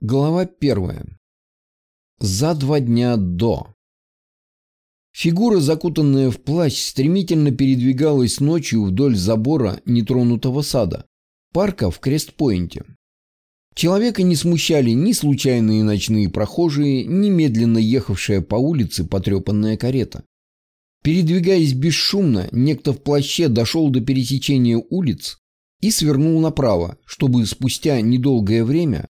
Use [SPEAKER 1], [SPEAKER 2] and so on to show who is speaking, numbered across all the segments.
[SPEAKER 1] Глава первая. За два дня до. Фигура, закутанная в плащ, стремительно передвигалась ночью вдоль забора нетронутого сада, парка в Крестпойнте. Человека не смущали ни случайные ночные прохожие, ни медленно ехавшая по улице потрепанная карета. Передвигаясь бесшумно, некто в плаще дошел до пересечения улиц и свернул направо, чтобы спустя недолгое время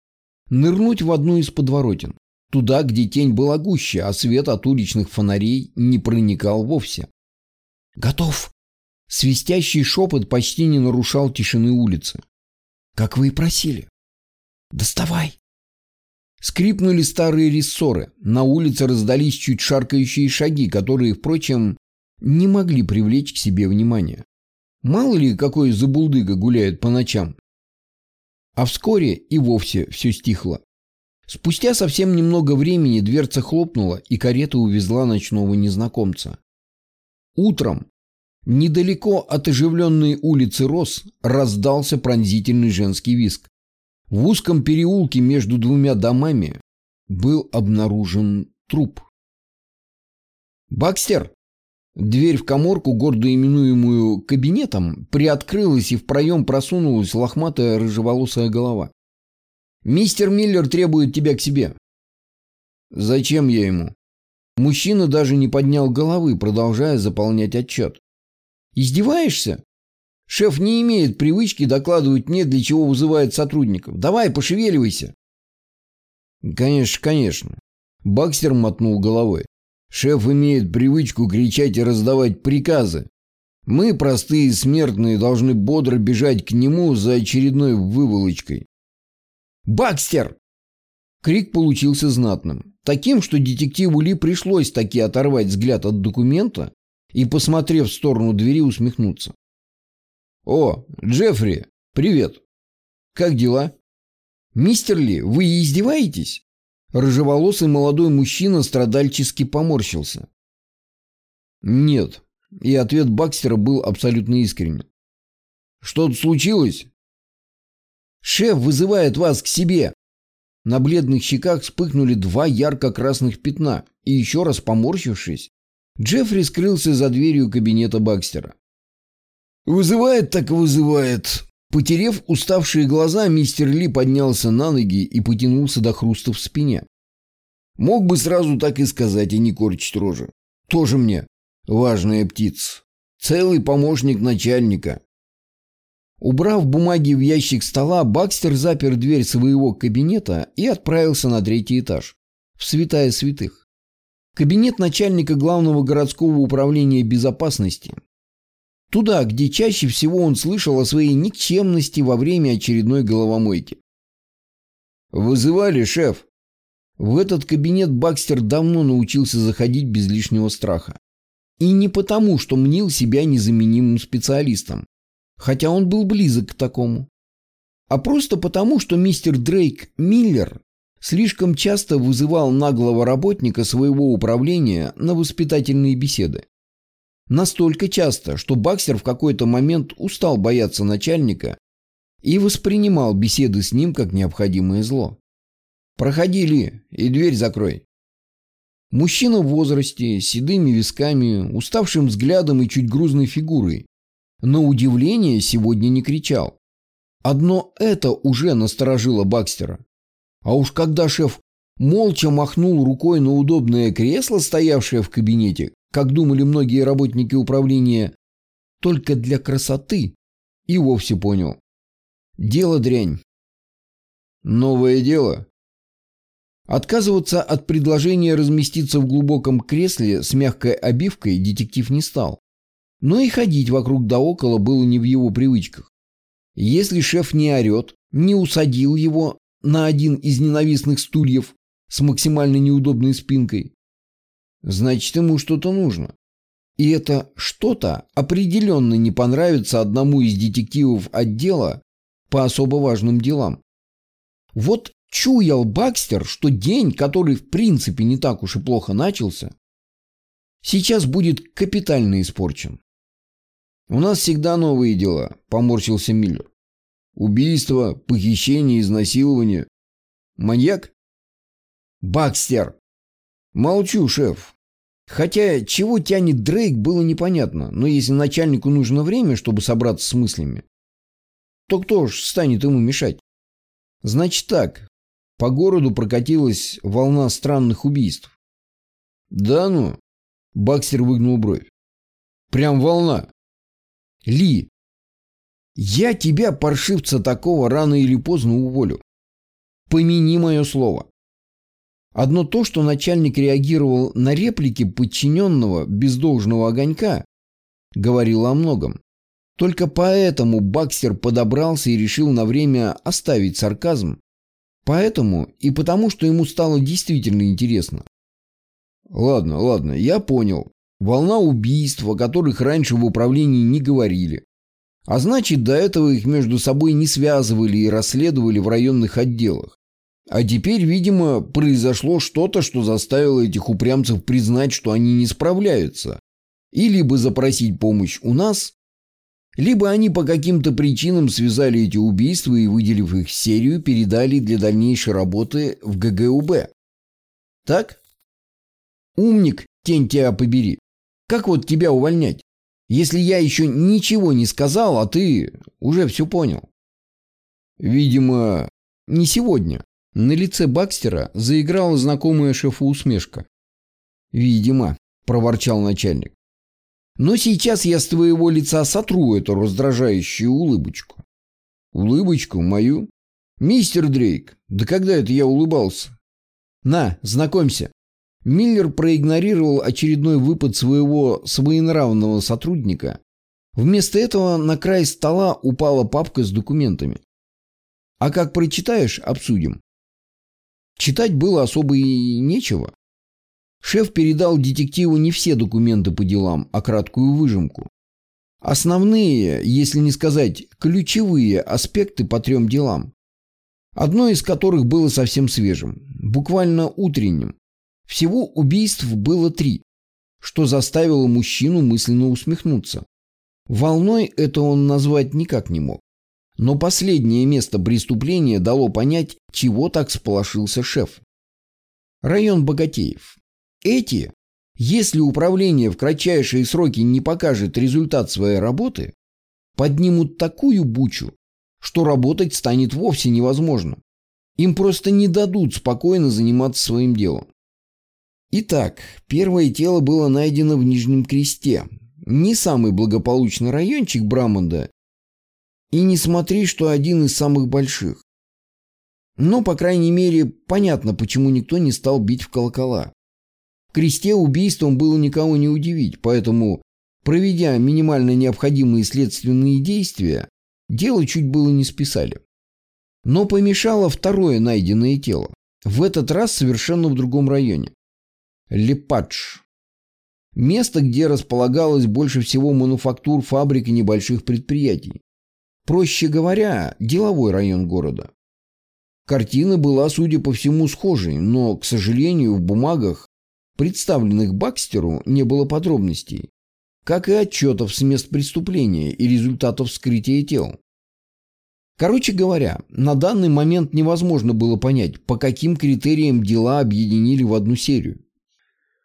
[SPEAKER 1] нырнуть в одну из подворотен, туда, где тень была гуще, а свет от уличных фонарей не проникал вовсе. «Готов!» Свистящий шепот почти не нарушал тишины улицы. «Как вы и просили!» «Доставай!» Скрипнули старые рессоры. На улице раздались чуть шаркающие шаги, которые, впрочем, не могли привлечь к себе внимание. Мало ли, какой забулдыга гуляет по ночам. А вскоре и вовсе все стихло. Спустя совсем немного времени дверца хлопнула, и карета увезла ночного незнакомца. Утром, недалеко от оживленной улицы Рос, раздался пронзительный женский виск. В узком переулке между двумя домами был обнаружен труп. «Бакстер!» Дверь в коморку, гордо именуемую кабинетом, приоткрылась и в проем просунулась лохматая рыжеволосая голова. «Мистер Миллер требует тебя к себе». «Зачем я ему?» Мужчина даже не поднял головы, продолжая заполнять отчет. «Издеваешься? Шеф не имеет привычки докладывать мне, для чего вызывает сотрудников. Давай, пошевеливайся». «Конечно, конечно». Бакстер мотнул головой. Шеф имеет привычку кричать и раздавать приказы. Мы, простые смертные, должны бодро бежать к нему за очередной выволочкой. «Бакстер!» Крик получился знатным. Таким, что детективу Ли пришлось таки оторвать взгляд от документа и, посмотрев в сторону двери, усмехнуться. «О, Джеффри, привет! Как дела?» «Мистер Ли, вы издеваетесь?» Рыжеволосый молодой мужчина страдальчески поморщился. «Нет». И ответ Бакстера был абсолютно искренен. «Что-то случилось?» «Шеф вызывает вас к себе!» На бледных щеках вспыхнули два ярко-красных пятна, и еще раз поморщившись, Джеффри скрылся за дверью кабинета Бакстера. «Вызывает так вызывает!» Потерев уставшие глаза, мистер Ли поднялся на ноги и потянулся до хруста в спине. Мог бы сразу так и сказать, и не корчить рожи. Тоже мне важная птица. Целый помощник начальника. Убрав бумаги в ящик стола, Бакстер запер дверь своего кабинета и отправился на третий этаж, в святая святых. Кабинет начальника главного городского управления безопасности, Туда, где чаще всего он слышал о своей никчемности во время очередной головомойки. «Вызывали, шеф?» В этот кабинет Бакстер давно научился заходить без лишнего страха. И не потому, что мнил себя незаменимым специалистом, хотя он был близок к такому, а просто потому, что мистер Дрейк Миллер слишком часто вызывал наглого работника своего управления на воспитательные беседы. Настолько часто, что Бакстер в какой-то момент устал бояться начальника и воспринимал беседы с ним как необходимое зло. «Проходи, Ли, и дверь закрой». Мужчина в возрасте, с седыми висками, уставшим взглядом и чуть грузной фигурой. На удивление сегодня не кричал. Одно это уже насторожило Бакстера. А уж когда шеф молча махнул рукой на удобное кресло, стоявшее в кабинете, как думали многие работники управления, только для красоты, и вовсе понял. Дело дрянь. Новое дело. Отказываться от предложения разместиться в глубоком кресле с мягкой обивкой детектив не стал. Но и ходить вокруг да около было не в его привычках. Если шеф не орет, не усадил его на один из ненавистных стульев с максимально неудобной спинкой, Значит, ему что-то нужно. И это что-то определенно не понравится одному из детективов отдела по особо важным делам. Вот чуял Бакстер, что день, который в принципе не так уж и плохо начался, сейчас будет капитально испорчен. «У нас всегда новые дела», – поморщился Миллер. «Убийство, похищение, изнасилование. Маньяк? Бакстер. Молчу, шеф. Хотя чего тянет Дрейк, было непонятно, но если начальнику нужно время, чтобы собраться с мыслями, то кто ж станет ему мешать? Значит так, по городу прокатилась волна странных убийств. Да ну? Бакстер выгнул бровь. Прям волна. Ли, я тебя, паршивца такого, рано или поздно уволю. Помяни мое слово. Одно то, что начальник реагировал на реплики подчиненного без должного огонька, говорило о многом. Только поэтому Бакстер подобрался и решил на время оставить сарказм. Поэтому и потому, что ему стало действительно интересно. Ладно, ладно, я понял. Волна убийств, о которых раньше в управлении не говорили. А значит, до этого их между собой не связывали и расследовали в районных отделах. А теперь, видимо, произошло что-то, что заставило этих упрямцев признать, что они не справляются. И либо запросить помощь у нас, либо они по каким-то причинам связали эти убийства и, выделив их серию, передали для дальнейшей работы в ГГУБ. Так? Умник, тень тебя побери. Как вот тебя увольнять? Если я еще ничего не сказал, а ты уже все понял. Видимо, не сегодня. На лице Бакстера заиграла знакомая шефу усмешка. «Видимо», – проворчал начальник. «Но сейчас я с твоего лица сотру эту раздражающую улыбочку». «Улыбочку мою?» «Мистер Дрейк, да когда это я улыбался?» «На, знакомься, Миллер проигнорировал очередной выпад своего своенравного сотрудника. Вместо этого на край стола упала папка с документами. А как прочитаешь, обсудим. Читать было особо и нечего. Шеф передал детективу не все документы по делам, а краткую выжимку. Основные, если не сказать ключевые аспекты по трем делам. Одно из которых было совсем свежим, буквально утренним. Всего убийств было три, что заставило мужчину мысленно усмехнуться. Волной это он назвать никак не мог. Но последнее место преступления дало понять, чего так сполошился шеф. Район Богатеев. Эти, если управление в кратчайшие сроки не покажет результат своей работы, поднимут такую бучу, что работать станет вовсе невозможно. Им просто не дадут спокойно заниматься своим делом. Итак, первое тело было найдено в Нижнем Кресте. Не самый благополучный райончик Брамонда. И не смотри, что один из самых больших. Но, по крайней мере, понятно, почему никто не стал бить в колокола. В Кресте убийством было никого не удивить, поэтому, проведя минимально необходимые следственные действия, дело чуть было не списали. Но помешало второе найденное тело. В этот раз совершенно в другом районе. Лепадж. Место, где располагалось больше всего мануфактур, фабрик и небольших предприятий. Проще говоря, деловой район города. Картина была, судя по всему, схожей, но, к сожалению, в бумагах, представленных Бакстеру, не было подробностей, как и отчетов с мест преступления и результатов вскрытия тел. Короче говоря, на данный момент невозможно было понять, по каким критериям дела объединили в одну серию.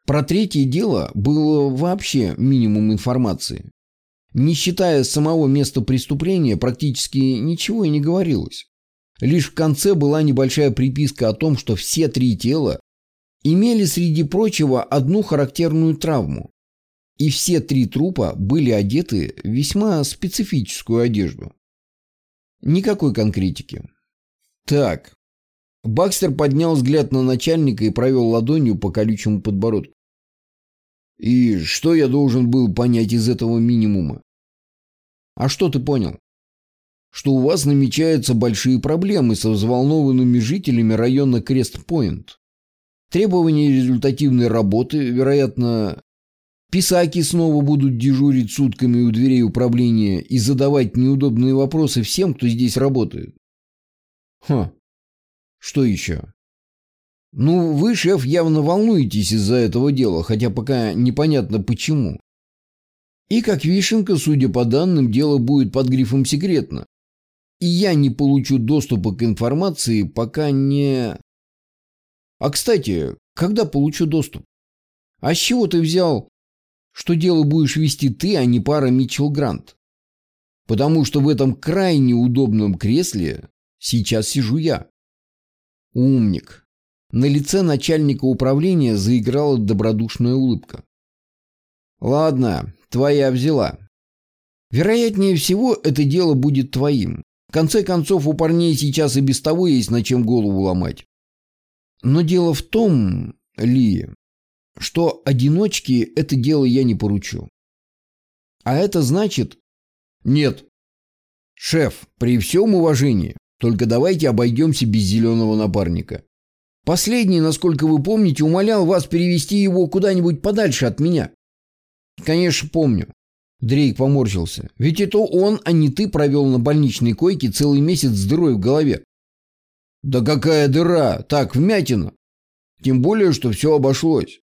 [SPEAKER 1] Про третье дело было вообще минимум информации. Не считая самого места преступления, практически ничего и не говорилось. Лишь в конце была небольшая приписка о том, что все три тела имели среди прочего одну характерную травму. И все три трупа были одеты в весьма специфическую одежду. Никакой конкретики. Так. Бакстер поднял взгляд на начальника и провел ладонью по колючему подбородку. И что я должен был понять из этого минимума? А что ты понял? Что у вас намечаются большие проблемы со взволнованными жителями района Крест-Пойнт. Требования результативной работы, вероятно, писаки снова будут дежурить сутками у дверей управления и задавать неудобные вопросы всем, кто здесь работает. Хм, что еще? Ну, вы, шеф, явно волнуетесь из-за этого дела, хотя пока непонятно почему. И как вишенка, судя по данным, дело будет под грифом «секретно». и я не получу доступа к информации, пока не... А, кстати, когда получу доступ? А с чего ты взял, что дело будешь вести ты, а не пара Митчелл Грант? Потому что в этом крайне удобном кресле сейчас сижу я. Умник. На лице начальника управления заиграла добродушная улыбка. Ладно, твоя взяла. Вероятнее всего, это дело будет твоим. В конце концов, у парней сейчас и без того есть над чем голову ломать. Но дело в том, Ли, что одиночке это дело я не поручу. А это значит... Нет. Шеф, при всем уважении, только давайте обойдемся без зеленого напарника. Последний, насколько вы помните, умолял вас перевести его куда-нибудь подальше от меня. Конечно, помню. Дрейк поморщился. Ведь это он, а не ты провел на больничной койке целый месяц с дырой в голове. Да какая дыра? Так, вмятина. Тем более, что все обошлось.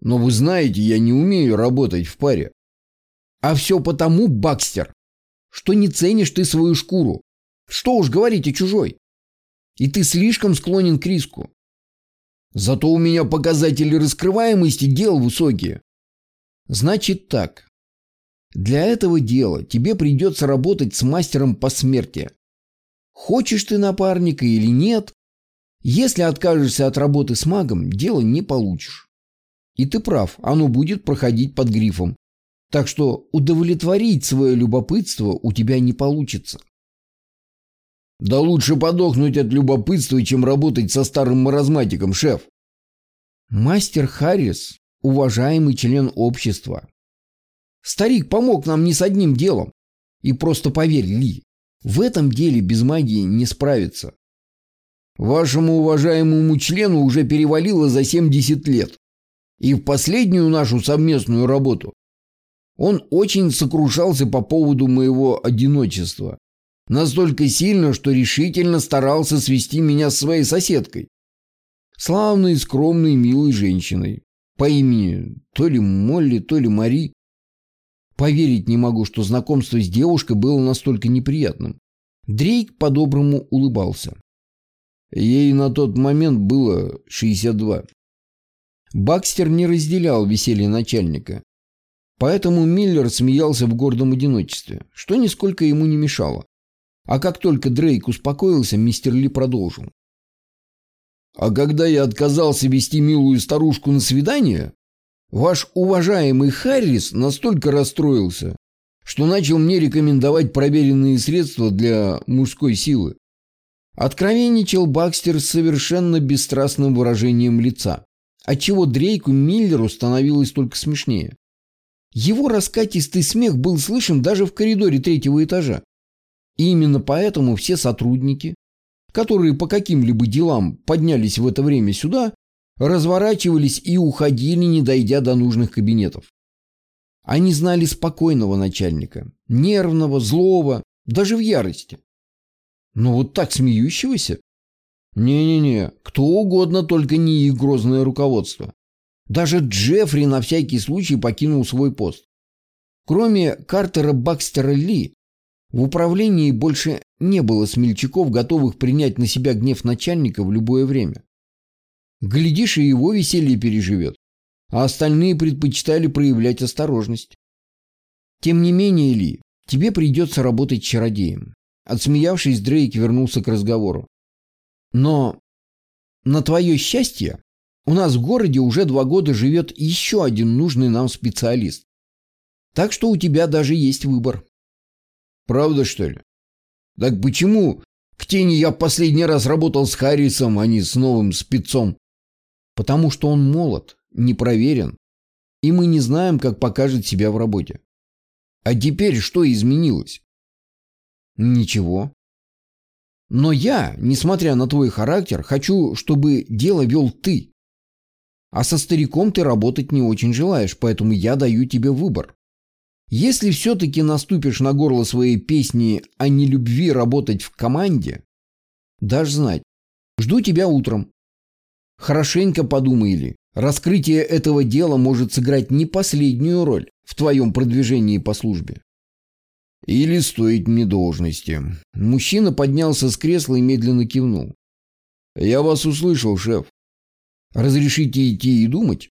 [SPEAKER 1] Но вы знаете, я не умею работать в паре. А все потому, Бакстер, что не ценишь ты свою шкуру. Что уж говорить о чужой. И ты слишком склонен к риску. Зато у меня показатели раскрываемости дел высокие. Значит так. Для этого дела тебе придется работать с мастером по смерти. Хочешь ты напарника или нет, если откажешься от работы с магом, дело не получишь. И ты прав, оно будет проходить под грифом. Так что удовлетворить свое любопытство у тебя не получится. Да лучше подохнуть от любопытства, чем работать со старым маразматиком, шеф. Мастер Харрис – уважаемый член общества. Старик помог нам не с одним делом. И просто поверь, Ли, в этом деле без магии не справиться. Вашему уважаемому члену уже перевалило за 70 лет. И в последнюю нашу совместную работу он очень сокрушался по поводу моего одиночества. Настолько сильно, что решительно старался свести меня с своей соседкой. Славной, скромной, милой женщиной. По имени то ли Молли, то ли Мари. Поверить не могу, что знакомство с девушкой было настолько неприятным. Дрейк по-доброму улыбался. Ей на тот момент было 62. Бакстер не разделял веселье начальника. Поэтому Миллер смеялся в гордом одиночестве, что нисколько ему не мешало. А как только Дрейк успокоился, мистер Ли продолжил. А когда я отказался вести милую старушку на свидание, ваш уважаемый Харрис настолько расстроился, что начал мне рекомендовать проверенные средства для мужской силы. Откровенничал Бакстер с совершенно бесстрастным выражением лица, отчего Дрейку Миллеру становилось только смешнее. Его раскатистый смех был слышен даже в коридоре третьего этажа. И именно поэтому все сотрудники, которые по каким-либо делам поднялись в это время сюда, разворачивались и уходили, не дойдя до нужных кабинетов. Они знали спокойного начальника, нервного, злого, даже в ярости. Но вот так смеющегося? Не-не-не, кто угодно, только не их грозное руководство. Даже Джеффри на всякий случай покинул свой пост. Кроме Картера Бакстера Ли, в управлении больше не было смельчаков, готовых принять на себя гнев начальника в любое время. Глядишь, и его веселье переживет, а остальные предпочитали проявлять осторожность. Тем не менее, Ли, тебе придется работать чародеем. Отсмеявшись, Дрейк вернулся к разговору. Но на твое счастье, у нас в городе уже два года живет еще один нужный нам специалист. Так что у тебя даже есть выбор. Правда, что ли? Так почему к тени я в последний раз работал с Харрисом, а не с новым спецом? Потому что он молод, не проверен, и мы не знаем, как покажет себя в работе. А теперь что изменилось? Ничего. Но я, несмотря на твой характер, хочу, чтобы дело вел ты. А со стариком ты работать не очень желаешь, поэтому я даю тебе выбор. Если все-таки наступишь на горло своей песни о нелюбви работать в команде, дашь знать. Жду тебя утром. Хорошенько подумай ли. Раскрытие этого дела может сыграть не последнюю роль в твоем продвижении по службе. Или стоить мне должности. Мужчина поднялся с кресла и медленно кивнул. Я вас услышал, шеф. Разрешите идти и думать?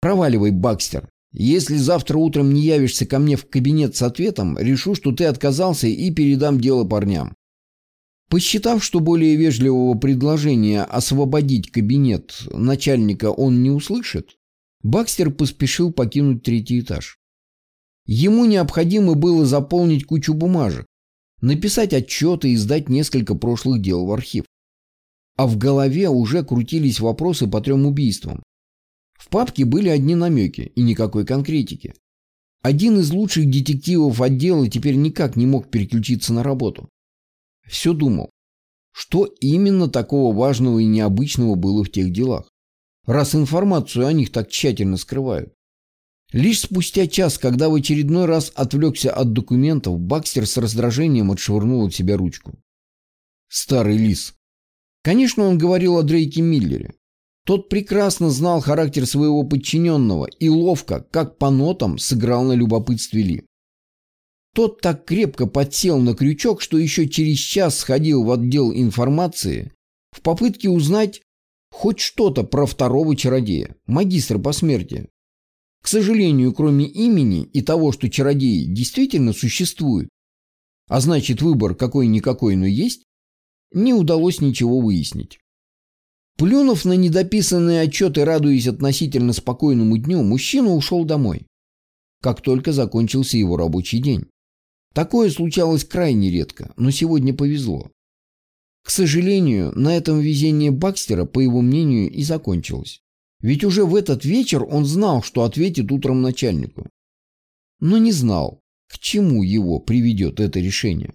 [SPEAKER 1] Проваливай, Бакстер. Если завтра утром не явишься ко мне в кабинет с ответом, решу, что ты отказался и передам дело парням. Посчитав, что более вежливого предложения освободить кабинет начальника он не услышит, Бакстер поспешил покинуть третий этаж. Ему необходимо было заполнить кучу бумажек, написать отчеты и сдать несколько прошлых дел в архив. А в голове уже крутились вопросы по трем убийствам. В папке были одни намеки и никакой конкретики. Один из лучших детективов отдела теперь никак не мог переключиться на работу. Все думал, что именно такого важного и необычного было в тех делах, раз информацию о них так тщательно скрывают. Лишь спустя час, когда в очередной раз отвлекся от документов, Бакстер с раздражением отшвырнул от себя ручку. Старый лис. Конечно, он говорил о Дрейке Миллере. Тот прекрасно знал характер своего подчиненного и ловко, как по нотам, сыграл на любопытстве Ли. Тот так крепко подсел на крючок, что еще через час сходил в отдел информации в попытке узнать хоть что-то про второго чародея, магистра по смерти, к сожалению, кроме имени и того, что чародеи действительно существуют, а значит выбор какой-никакой, но есть, не удалось ничего выяснить. Плюнув на недописанные отчеты, радуясь относительно спокойному дню, мужчина ушел домой, как только закончился его рабочий день. Такое случалось крайне редко, но сегодня повезло. К сожалению, на этом везение Бакстера, по его мнению, и закончилось. Ведь уже в этот вечер он знал, что ответит утром начальнику. Но не знал, к чему его приведет это решение.